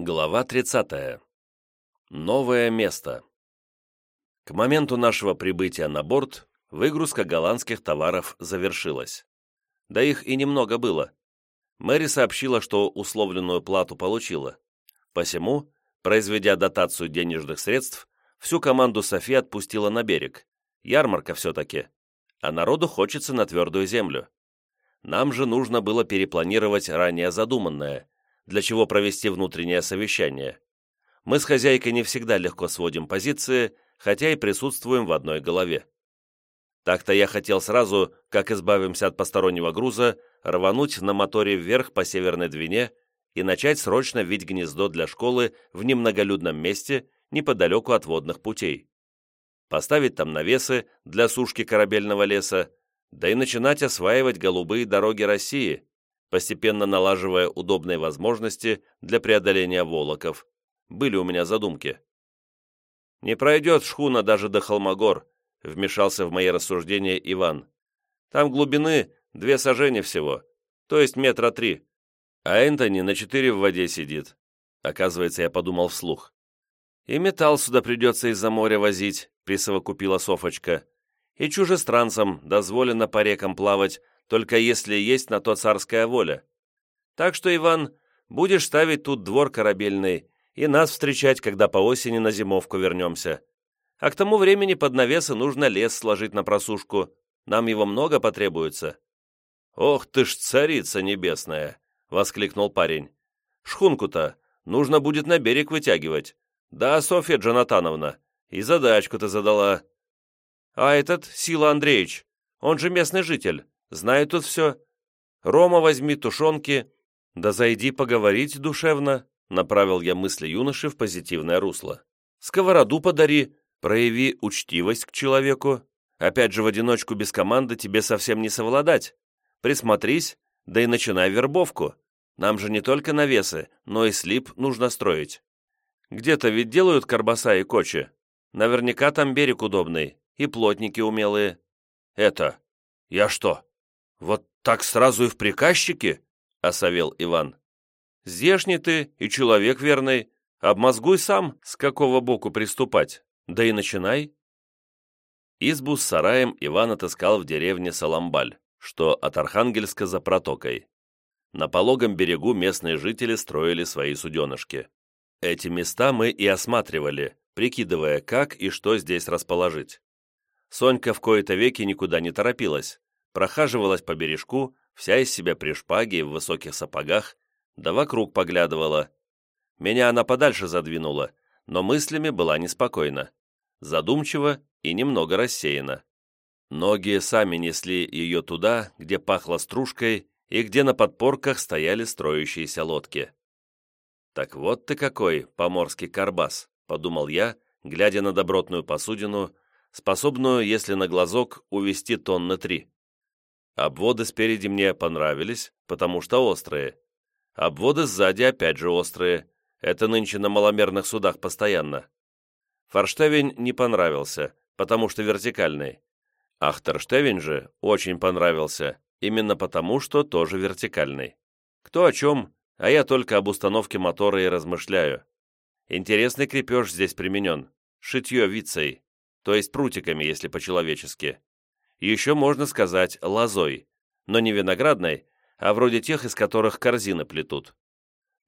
Глава 30. Новое место. К моменту нашего прибытия на борт выгрузка голландских товаров завершилась. Да их и немного было. Мэри сообщила, что условленную плату получила. Посему, произведя дотацию денежных средств, всю команду Софи отпустила на берег. Ярмарка все-таки. А народу хочется на твердую землю. Нам же нужно было перепланировать ранее задуманное – для чего провести внутреннее совещание. Мы с хозяйкой не всегда легко сводим позиции, хотя и присутствуем в одной голове. Так-то я хотел сразу, как избавимся от постороннего груза, рвануть на моторе вверх по Северной Двине и начать срочно вить гнездо для школы в немноголюдном месте неподалеку от водных путей. Поставить там навесы для сушки корабельного леса, да и начинать осваивать голубые дороги России, постепенно налаживая удобные возможности для преодоления волоков. Были у меня задумки. «Не пройдет шхуна даже до Холмогор», — вмешался в мои рассуждения Иван. «Там глубины две сажени всего, то есть метра три, а Энтони на четыре в воде сидит». Оказывается, я подумал вслух. «И металл сюда придется из-за моря возить», — присовокупила Софочка. «И чужестранцам дозволено по рекам плавать, только если есть на то царская воля. Так что, Иван, будешь ставить тут двор корабельный и нас встречать, когда по осени на зимовку вернемся. А к тому времени под навесы нужно лес сложить на просушку. Нам его много потребуется». «Ох ты ж, царица небесная!» — воскликнул парень. «Шхунку-то нужно будет на берег вытягивать. Да, Софья Джонатановна, и задачку ты задала». «А этот, Сила Андреевич, он же местный житель. Знаю тут все. Рома возьми, тушенки. Да зайди поговорить душевно, направил я мысли юноши в позитивное русло. Сковороду подари, прояви учтивость к человеку. Опять же, в одиночку без команды тебе совсем не совладать. Присмотрись, да и начинай вербовку. Нам же не только навесы, но и слип нужно строить. Где-то ведь делают карбаса и кочи. Наверняка там берег удобный, и плотники умелые. Это... Я что, «Вот так сразу и в приказчике?» — осовел Иван. «Здешний ты и человек верный. Обмозгуй сам, с какого боку приступать. Да и начинай». Избу с сараем Иван отыскал в деревне Саламбаль, что от Архангельска за протокой. На пологом берегу местные жители строили свои суденышки. Эти места мы и осматривали, прикидывая, как и что здесь расположить. Сонька в кои-то веки никуда не торопилась, прохаживалась по бережку, вся из себя при шпаге и в высоких сапогах, да вокруг поглядывала. Меня она подальше задвинула, но мыслями была неспокойна, задумчива и немного рассеяна. Ноги сами несли ее туда, где пахло стружкой и где на подпорках стояли строящиеся лодки. «Так вот ты какой, поморский карбас», — подумал я, глядя на добротную посудину, способную, если на глазок, увести тонны три. Обводы спереди мне понравились, потому что острые. Обводы сзади опять же острые. Это нынче на маломерных судах постоянно. Форштевень не понравился, потому что вертикальный. Ахтерштевень же очень понравился, именно потому, что тоже вертикальный. Кто о чем, а я только об установке мотора и размышляю. Интересный крепеж здесь применен. Шитье вицей, то есть прутиками, если по-человечески еще можно сказать лозой, но не виноградной, а вроде тех, из которых корзины плетут.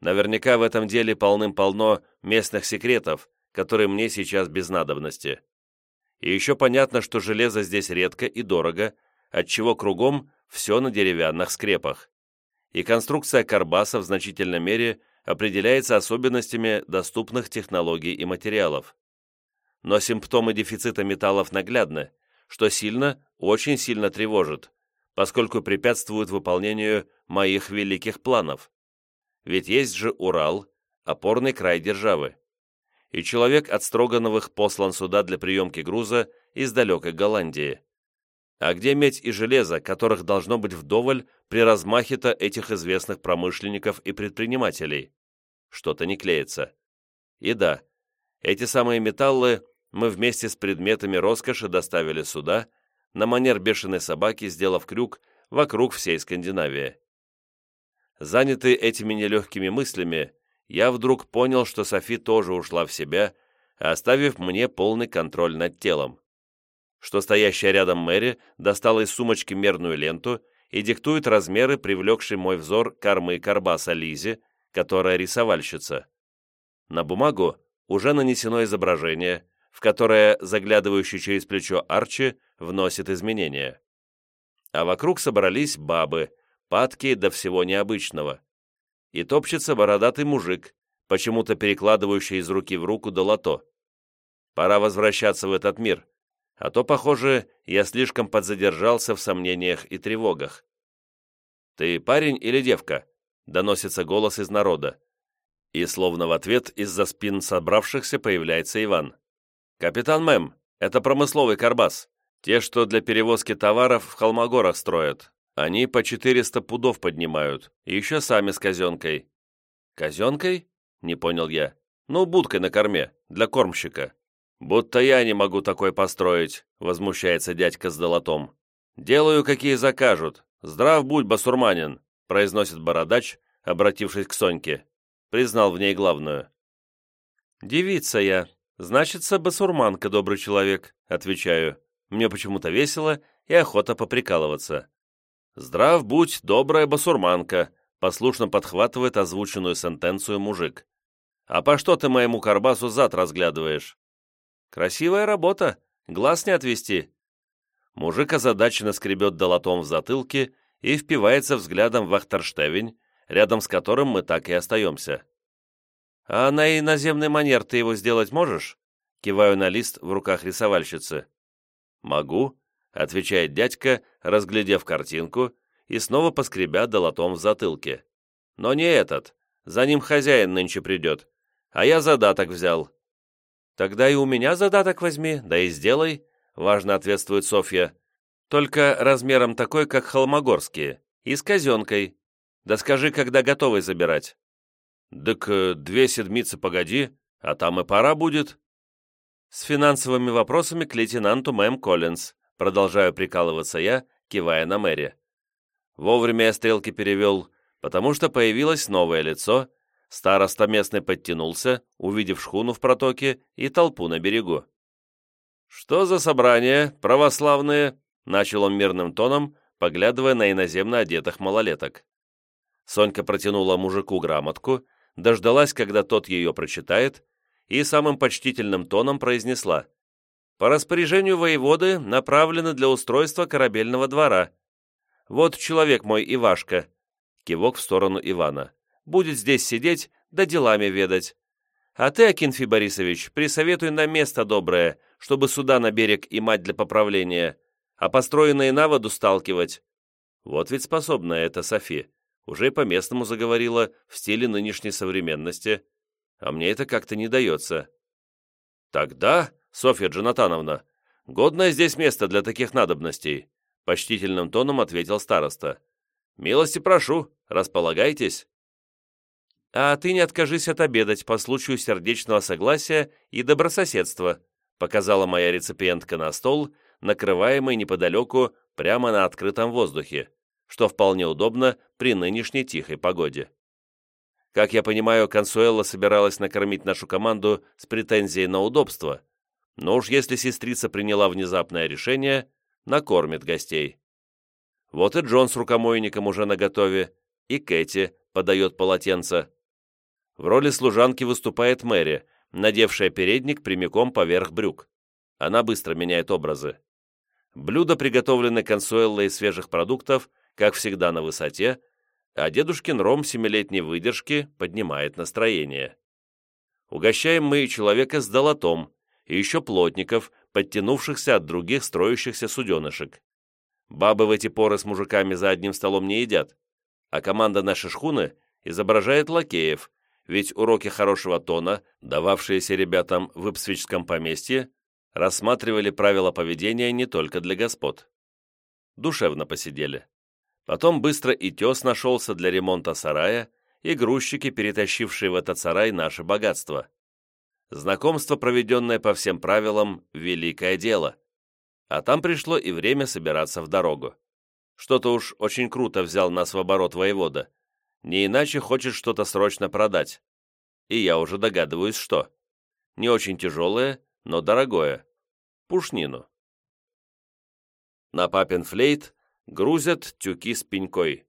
Наверняка в этом деле полным-полно местных секретов, которые мне сейчас без надобности. И еще понятно, что железо здесь редко и дорого, отчего кругом все на деревянных скрепах. И конструкция карбаса в значительной мере определяется особенностями доступных технологий и материалов. Но симптомы дефицита металлов наглядны, что сильно, очень сильно тревожит, поскольку препятствует выполнению моих великих планов. Ведь есть же Урал, опорный край державы. И человек от Строгановых послан сюда для приемки груза из далекой Голландии. А где медь и железо, которых должно быть вдоволь при размахе-то этих известных промышленников и предпринимателей? Что-то не клеится. И да, эти самые металлы мы вместе с предметами роскоши доставили сюда, на манер бешеной собаки, сделав крюк вокруг всей Скандинавии. Занятый этими нелегкими мыслями, я вдруг понял, что Софи тоже ушла в себя, оставив мне полный контроль над телом. Что стоящая рядом Мэри достала из сумочки мерную ленту и диктует размеры, привлекший мой взор кормы Карбаса Лизе, которая рисовальщица. На бумагу уже нанесено изображение, в которое заглядывающий через плечо Арчи вносит изменения. А вокруг собрались бабы, падкие до всего необычного. И топчется бородатый мужик, почему-то перекладывающий из руки в руку долото. Пора возвращаться в этот мир, а то, похоже, я слишком подзадержался в сомнениях и тревогах. «Ты парень или девка?» — доносится голос из народа. И словно в ответ из-за спин собравшихся появляется Иван. «Капитан Мэм, это промысловый карбас. Те, что для перевозки товаров в Холмогорах строят. Они по 400 пудов поднимают, и еще сами с казенкой». «Казенкой?» — не понял я. «Ну, будкой на корме, для кормщика». «Будто я не могу такой построить», — возмущается дядька с долотом. «Делаю, какие закажут. Здрав будь, басурманин», — произносит бородач, обратившись к Соньке. Признал в ней главную. «Девица я. Значится, басурманка, добрый человек», — отвечаю. Мне почему-то весело и охота поприкалываться. «Здрав будь, добрая басурманка», — послушно подхватывает озвученную сентенцию мужик. «А по что ты моему карбасу зад разглядываешь?» «Красивая работа, глаз не отвести». Мужик озадаченно скребет долотом в затылке и впивается взглядом в Ахтерштевень, рядом с которым мы так и остаемся. «А на иноземный манер ты его сделать можешь?» Киваю на лист в руках рисовальщицы. «Могу», — отвечает дядька, разглядев картинку и снова поскребя долотом в затылке. «Но не этот. За ним хозяин нынче придет. А я задаток взял. «Тогда и у меня задаток возьми, да и сделай», — важно ответствует Софья. «Только размером такой, как холмогорские, и с казенкой. Да скажи, когда готовый забирать». «Так э, две седмицы погоди, а там и пора будет». С финансовыми вопросами к лейтенанту Мэм Коллинз, продолжаю прикалываться я, кивая на Мэри. Вовремя я стрелки перевел, потому что появилось новое лицо, Староста местный подтянулся, увидев шхуну в протоке и толпу на берегу. «Что за собрание, православные?» — начал он мирным тоном, поглядывая на иноземно одетых малолеток. Сонька протянула мужику грамотку, дождалась, когда тот ее прочитает, и самым почтительным тоном произнесла «По распоряжению воеводы направлены для устройства корабельного двора. Вот человек мой Ивашка», — кивок в сторону Ивана будет здесь сидеть, да делами ведать. А ты, Акинфий Борисович, присоветуй на место доброе, чтобы суда на берег и мать для поправления, а построенные на воду сталкивать. Вот ведь способна эта Софи. Уже по-местному заговорила в стиле нынешней современности. А мне это как-то не дается. Тогда, Софья Джонатановна, годное здесь место для таких надобностей, почтительным тоном ответил староста. Милости прошу, располагайтесь а ты не откажись отобедать по случаю сердечного согласия и добрососедства», показала моя реципиентка на стол, накрываемый неподалеку прямо на открытом воздухе, что вполне удобно при нынешней тихой погоде. Как я понимаю, Консуэла собиралась накормить нашу команду с претензией на удобство, но уж если сестрица приняла внезапное решение, накормит гостей. Вот и Джон с рукомойником уже наготове, и Кэти подает полотенце. В роли служанки выступает Мэри, надевшая передник прямиком поверх брюк. Она быстро меняет образы. Блюда приготовлены консуэллой из свежих продуктов, как всегда на высоте, а дедушкин ром семилетней выдержки поднимает настроение. Угощаем мы человека с долотом, и еще плотников, подтянувшихся от других строящихся суденышек. Бабы в эти поры с мужиками за одним столом не едят, а команда нашей шхуны изображает лакеев, ведь уроки хорошего тона, дававшиеся ребятам в Ипсвичском поместье, рассматривали правила поведения не только для господ. Душевно посидели. Потом быстро и тес нашелся для ремонта сарая, и грузчики, перетащившие в этот сарай наше богатство. Знакомство, проведенное по всем правилам, великое дело. А там пришло и время собираться в дорогу. Что-то уж очень круто взял нас в оборот воевода. Не иначе хочет что-то срочно продать. и я уже догадываюсь, что. Не очень тяжелое, но дорогое. Пушнину. На папин флейт грузят тюки с пенькой.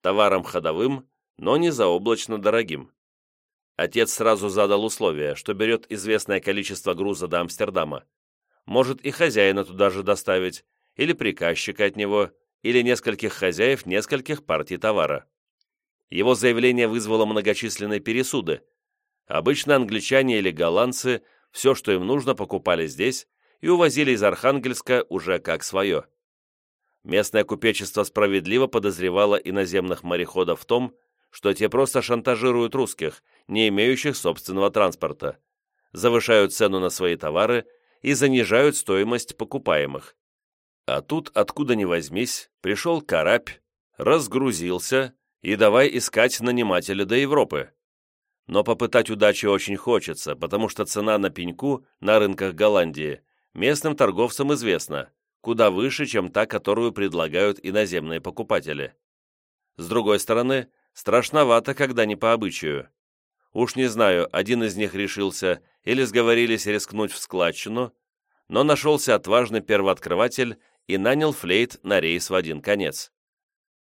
Товаром ходовым, но не заоблачно дорогим. Отец сразу задал условие, что берет известное количество груза до Амстердама. Может и хозяина туда же доставить, или приказчика от него, или нескольких хозяев нескольких партий товара. Его заявление вызвало многочисленные пересуды. Обычно англичане или голландцы все, что им нужно, покупали здесь и увозили из Архангельска уже как свое. Местное купечество справедливо подозревало иноземных мореходов в том, что те просто шантажируют русских, не имеющих собственного транспорта, завышают цену на свои товары и занижают стоимость покупаемых. А тут, откуда ни возьмись, пришел карабь, разгрузился и давай искать нанимателя до Европы. Но попытать удачи очень хочется, потому что цена на пеньку на рынках Голландии местным торговцам известна, куда выше, чем та, которую предлагают иноземные покупатели. С другой стороны, страшновато, когда не по обычаю. Уж не знаю, один из них решился или сговорились рискнуть в складчину, но нашелся отважный первооткрыватель и нанял флейт на рейс в один конец.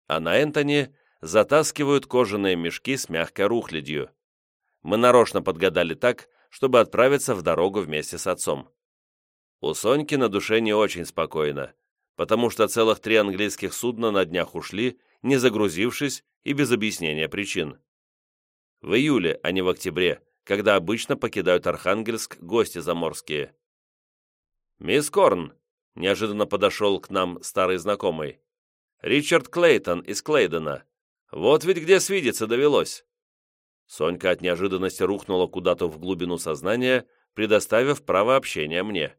А на Энтони затаскивают кожаные мешки с мягкой рухлядью. Мы нарочно подгадали так, чтобы отправиться в дорогу вместе с отцом. У Соньки на душе не очень спокойно, потому что целых три английских судна на днях ушли, не загрузившись и без объяснения причин. В июле, а не в октябре, когда обычно покидают Архангельск гости заморские. «Мисс Корн!» Неожиданно подошел к нам старый знакомый. «Ричард Клейтон из Клейдена. Вот ведь где свидеться довелось!» Сонька от неожиданности рухнула куда-то в глубину сознания, предоставив право общения мне.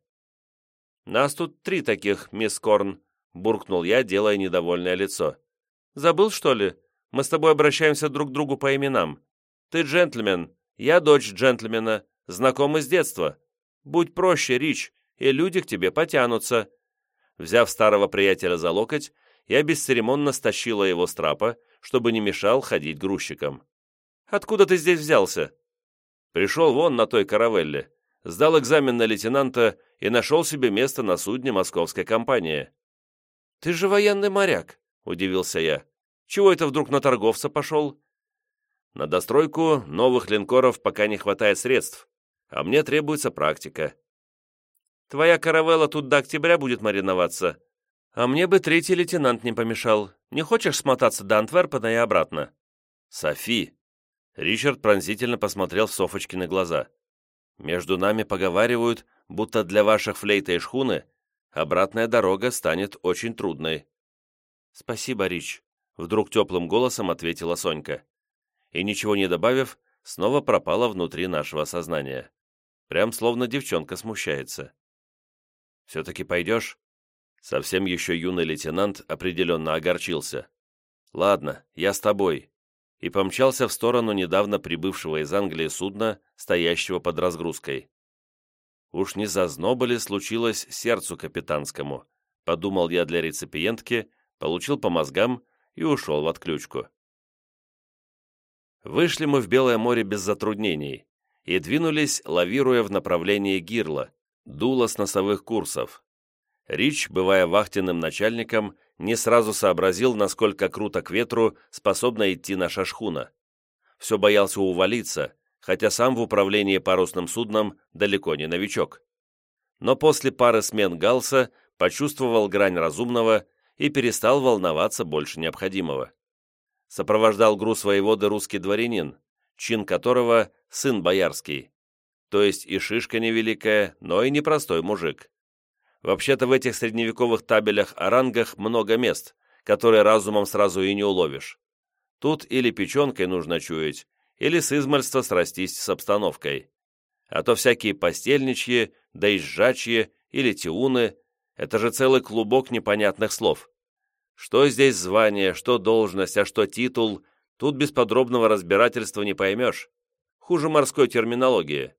«Нас тут три таких, мисс Корн», — буркнул я, делая недовольное лицо. «Забыл, что ли? Мы с тобой обращаемся друг к другу по именам. Ты джентльмен, я дочь джентльмена, знакомы с детства. Будь проще, Рич, и люди к тебе потянутся». Взяв старого приятеля за локоть, я бесцеремонно стащила его с трапа, чтобы не мешал ходить грузчикам. «Откуда ты здесь взялся?» «Пришел вон на той каравелле, сдал экзамен на лейтенанта и нашел себе место на судне московской компании». «Ты же военный моряк», — удивился я. «Чего это вдруг на торговца пошел?» «На достройку новых линкоров пока не хватает средств, а мне требуется практика. Твоя каравелла тут до октября будет мариноваться. А мне бы третий лейтенант не помешал. Не хочешь смотаться до Антверпена и обратно?» «Софи!» Ричард пронзительно посмотрел в Софочкины глаза. «Между нами поговаривают, будто для ваших флейта и шхуны обратная дорога станет очень трудной». «Спасибо, Рич», — вдруг теплым голосом ответила Сонька. И, ничего не добавив, снова пропала внутри нашего сознания. Прям словно девчонка смущается. Все-таки пойдешь?» Совсем еще юный лейтенант определенно огорчился. «Ладно, я с тобой», и помчался в сторону недавно прибывшего из Англии судна, стоящего под разгрузкой. «Уж не зазноба ли случилось сердцу капитанскому?» подумал я для реципиентки, получил по мозгам и ушел в отключку. Вышли мы в Белое море без затруднений и двинулись, лавируя в направлении Гирла, дуло с носовых курсов. Рич, бывая вахтенным начальником, не сразу сообразил, насколько круто к ветру способна идти наша шхуна. Все боялся увалиться, хотя сам в управлении парусным судном далеко не новичок. Но после пары смен галса почувствовал грань разумного и перестал волноваться больше необходимого. Сопровождал груз воеводы русский дворянин, чин которого – сын боярский то есть и шишка невеликая, но и непростой мужик. Вообще-то в этих средневековых табелях о рангах много мест, которые разумом сразу и не уловишь. Тут или печенкой нужно чуять, или с измальства срастись с обстановкой. А то всякие постельничьи, да и сжачьи, или тиуны — это же целый клубок непонятных слов. Что здесь звание, что должность, а что титул, тут без подробного разбирательства не поймешь. Хуже морской терминологии.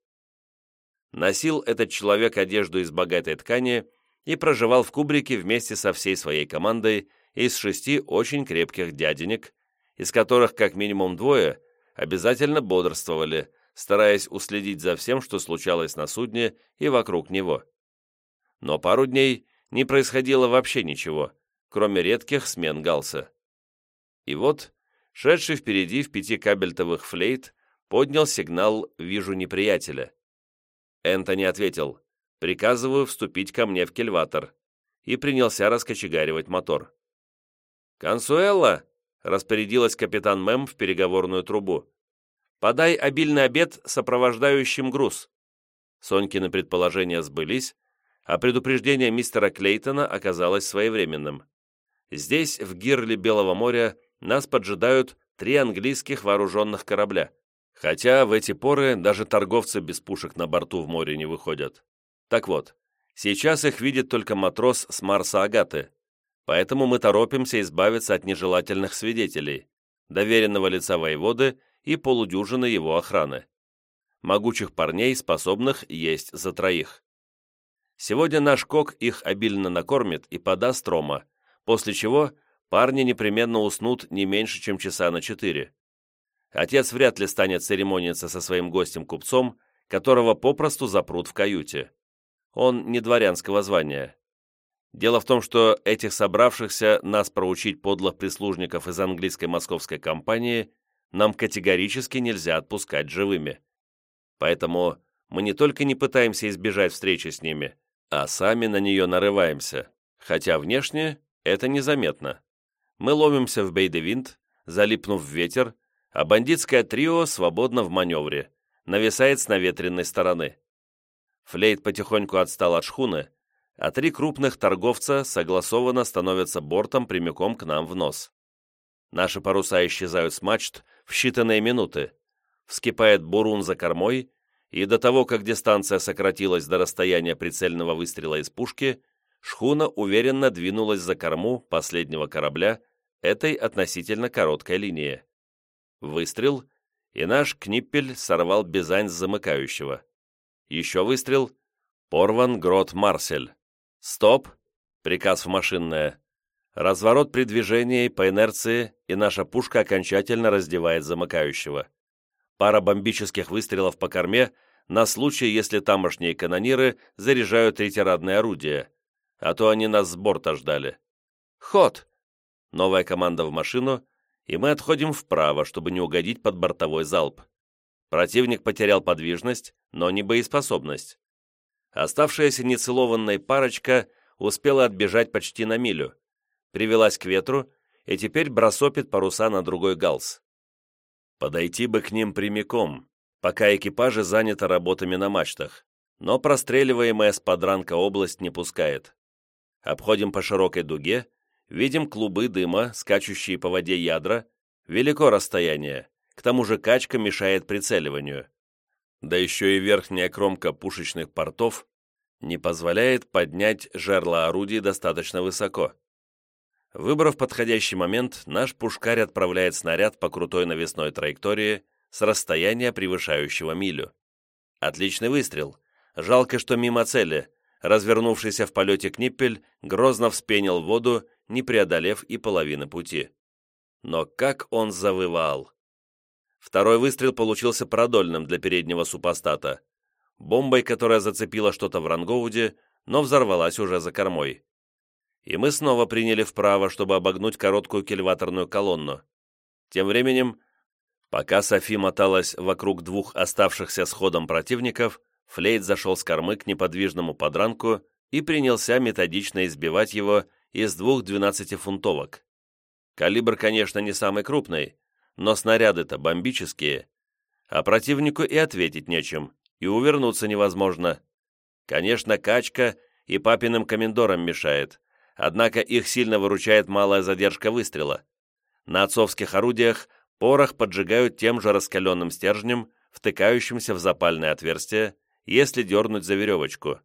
Носил этот человек одежду из богатой ткани и проживал в кубрике вместе со всей своей командой из шести очень крепких дяденек, из которых как минимум двое обязательно бодрствовали, стараясь уследить за всем, что случалось на судне и вокруг него. Но пару дней не происходило вообще ничего, кроме редких смен галса. И вот, шедший впереди в пяти кабельтовых флейт, поднял сигнал «Вижу неприятеля». Энтони ответил «Приказываю вступить ко мне в кельватор» и принялся раскочегаривать мотор. «Консуэлла!» — распорядилась капитан Мэм в переговорную трубу. «Подай обильный обед сопровождающим груз». Сонькины предположения сбылись, а предупреждение мистера Клейтона оказалось своевременным. Здесь, в гирле Белого моря, нас поджидают три английских вооруженных корабля. Хотя в эти поры даже торговцы без пушек на борту в море не выходят. Так вот, сейчас их видит только матрос с Марса Агаты, поэтому мы торопимся избавиться от нежелательных свидетелей, доверенного лица воеводы и полудюжины его охраны. Могучих парней, способных есть за троих. Сегодня наш кок их обильно накормит и подаст рома, после чего парни непременно уснут не меньше, чем часа на четыре. Отец вряд ли станет церемониться со своим гостем-купцом, которого попросту запрут в каюте. Он не дворянского звания. Дело в том, что этих собравшихся нас проучить подлых прислужников из английской московской компании нам категорически нельзя отпускать живыми. Поэтому мы не только не пытаемся избежать встречи с ними, а сами на нее нарываемся, хотя внешне это незаметно. Мы ломимся в Бейдевинт, залипнув в ветер, а бандитское трио свободно в маневре, нависает с наветренной стороны. Флейт потихоньку отстал от шхуны, а три крупных торговца согласованно становятся бортом прямиком к нам в нос. Наши паруса исчезают с мачт в считанные минуты. Вскипает бурун за кормой, и до того, как дистанция сократилась до расстояния прицельного выстрела из пушки, шхуна уверенно двинулась за корму последнего корабля этой относительно короткой линии. Выстрел, и наш книппель сорвал бизань с замыкающего. Еще выстрел. Порван грот Марсель. Стоп. Приказ в машинное. Разворот при движении по инерции, и наша пушка окончательно раздевает замыкающего. Пара бомбических выстрелов по корме на случай, если тамошние канониры заряжают третьерадные орудия, а то они нас с борта ждали. Ход! Новая команда в машину, и мы отходим вправо, чтобы не угодить под бортовой залп. Противник потерял подвижность, но не боеспособность. Оставшаяся нецелованная парочка успела отбежать почти на милю, привелась к ветру и теперь бросопит паруса на другой галс. Подойти бы к ним прямиком, пока экипажи заняты работами на мачтах, но простреливаемая с подранка область не пускает. Обходим по широкой дуге Видим клубы дыма, скачущие по воде ядра. Велико расстояние. К тому же качка мешает прицеливанию. Да еще и верхняя кромка пушечных портов не позволяет поднять жерло орудий достаточно высоко. Выбрав подходящий момент, наш пушкарь отправляет снаряд по крутой навесной траектории с расстояния, превышающего милю. Отличный выстрел. Жалко, что мимо цели. Развернувшийся в полете книппель грозно вспенил воду не преодолев и половины пути. Но как он завывал! Второй выстрел получился продольным для переднего супостата, бомбой, которая зацепила что-то в рангоуде, но взорвалась уже за кормой. И мы снова приняли вправо, чтобы обогнуть короткую кильваторную колонну. Тем временем, пока Софи моталась вокруг двух оставшихся с ходом противников, Флейт зашел с кормы к неподвижному подранку и принялся методично избивать его из двух 12-фунтовок. Калибр, конечно, не самый крупный, но снаряды-то бомбические, а противнику и ответить нечем, и увернуться невозможно. Конечно, качка и папиным комендорам мешает, однако их сильно выручает малая задержка выстрела. На отцовских орудиях порох поджигают тем же раскаленным стержнем, втыкающимся в запальное отверстие, если дернуть за веревочку.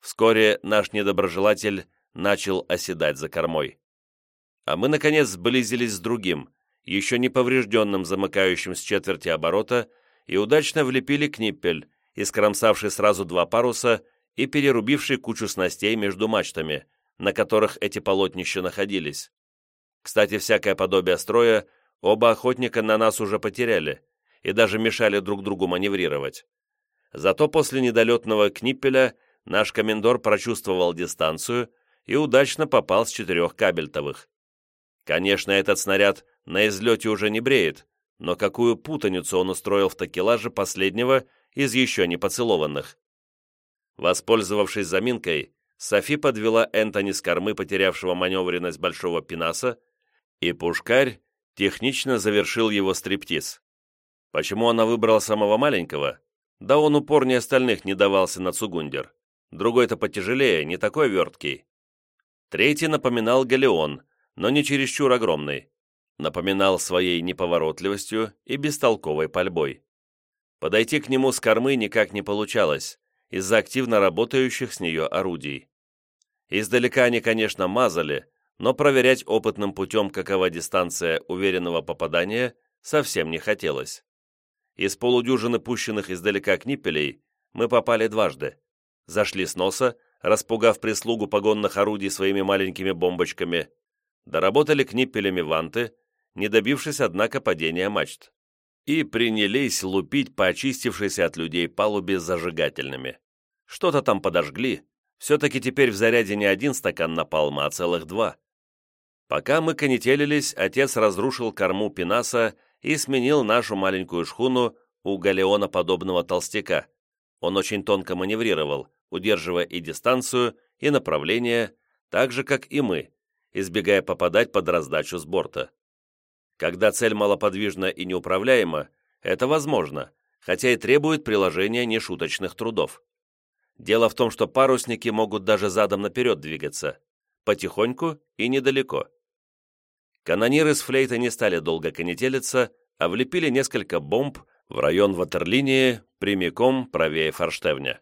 Вскоре наш недоброжелатель начал оседать за кормой. А мы, наконец, сблизились с другим, еще не поврежденным замыкающим с четверти оборота, и удачно влепили книппель, искромсавший сразу два паруса и перерубивший кучу снастей между мачтами, на которых эти полотнища находились. Кстати, всякое подобие строя оба охотника на нас уже потеряли, и даже мешали друг другу маневрировать. Зато после недолетного книппеля наш комендор прочувствовал дистанцию и удачно попал с четырех кабельтовых. Конечно, этот снаряд на излете уже не бреет, но какую путаницу он устроил в такелаже последнего из еще не поцелованных. Воспользовавшись заминкой, Софи подвела Энтони с кормы потерявшего маневренность большого пинаса, и пушкарь технично завершил его стриптиз. Почему она выбрала самого маленького? Да он упорнее остальных не давался на цугундер. Другой-то потяжелее, не такой верткий. Третий напоминал галеон, но не чересчур огромный. Напоминал своей неповоротливостью и бестолковой пальбой. Подойти к нему с кормы никак не получалось, из-за активно работающих с нее орудий. Издалека они, конечно, мазали, но проверять опытным путем, какова дистанция уверенного попадания, совсем не хотелось. Из полудюжины пущенных издалека книпелей мы попали дважды. Зашли с носа, распугав прислугу погонных орудий своими маленькими бомбочками, доработали книпелями ванты, не добившись, однако, падения мачт и принялись лупить по очистившейся от людей палубе зажигательными. Что-то там подожгли, все-таки теперь в заряде не один стакан напалма, а целых два. Пока мы конетелились, отец разрушил корму пенаса и сменил нашу маленькую шхуну у галеона подобного толстяка. Он очень тонко маневрировал, удерживая и дистанцию, и направление, так же, как и мы, избегая попадать под раздачу с борта. Когда цель малоподвижна и неуправляема, это возможно, хотя и требует приложения нешуточных трудов. Дело в том, что парусники могут даже задом наперед двигаться, потихоньку и недалеко. Канониры с флейта не стали долго конетелиться, а влепили несколько бомб в район ватерлинии прямиком правее форштевня.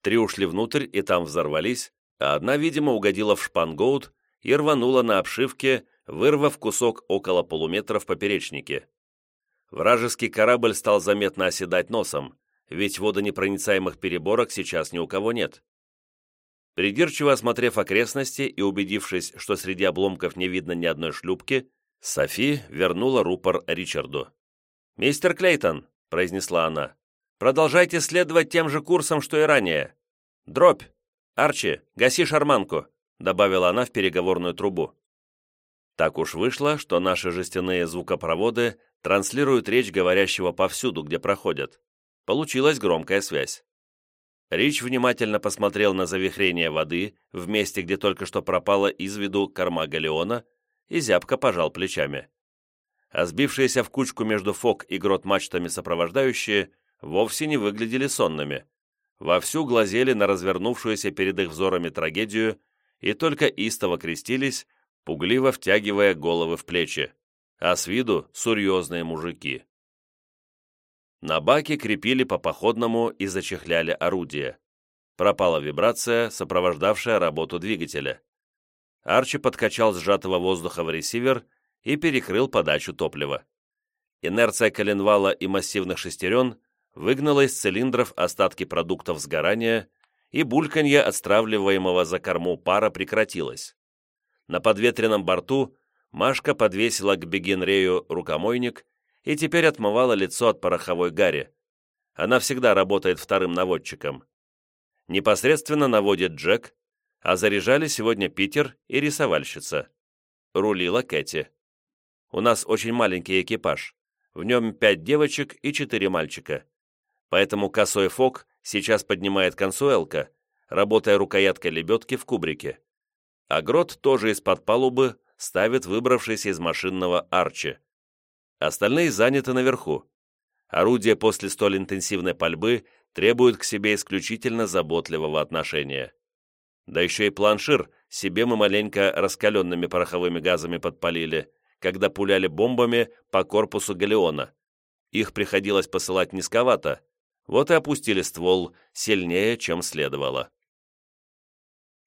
Три ушли внутрь и там взорвались, а одна, видимо, угодила в шпангоут и рванула на обшивке вырвав кусок около полуметра в поперечнике. Вражеский корабль стал заметно оседать носом, ведь водонепроницаемых переборок сейчас ни у кого нет. Придирчиво осмотрев окрестности и убедившись, что среди обломков не видно ни одной шлюпки, Софи вернула рупор Ричарду. «Мистер Клейтон», — произнесла она, — «продолжайте следовать тем же курсом, что и ранее. Дробь! Арчи, гаси шарманку», — добавила она в переговорную трубу. Так уж вышло, что наши жестяные звукопроводы транслируют речь говорящего повсюду, где проходят. Получилась громкая связь. Рич внимательно посмотрел на завихрение воды в месте, где только что пропала из виду корма галеона, и зябко пожал плечами. А сбившиеся в кучку между фок и грот мачтами сопровождающие вовсе не выглядели сонными. Вовсю глазели на развернувшуюся перед их взорами трагедию и только истово крестились, пугливо втягивая головы в плечи, а с виду серьезные мужики. На баке крепили по походному и зачехляли орудие. Пропала вибрация, сопровождавшая работу двигателя. Арчи подкачал сжатого воздуха в ресивер и перекрыл подачу топлива. Инерция коленвала и массивных шестерен выгнала из цилиндров остатки продуктов сгорания, и бульканье отстравливаемого за корму пара прекратилось. На подветренном борту Машка подвесила к Бегенрею рукомойник и теперь отмывала лицо от пороховой гари. Она всегда работает вторым наводчиком. Непосредственно наводит Джек, а заряжали сегодня Питер и рисовальщица. Рулила Кэти. У нас очень маленький экипаж. В нем пять девочек и четыре мальчика. Поэтому косой фок сейчас поднимает консуэлка, работая рукояткой лебедки в кубрике а грот тоже из-под палубы ставит выбравшийся из машинного Арчи. Остальные заняты наверху. Орудие после столь интенсивной пальбы требует к себе исключительно заботливого отношения. Да еще и планшир себе мы маленько раскаленными пороховыми газами подпалили, когда пуляли бомбами по корпусу галеона. Их приходилось посылать низковато, вот и опустили ствол сильнее, чем следовало.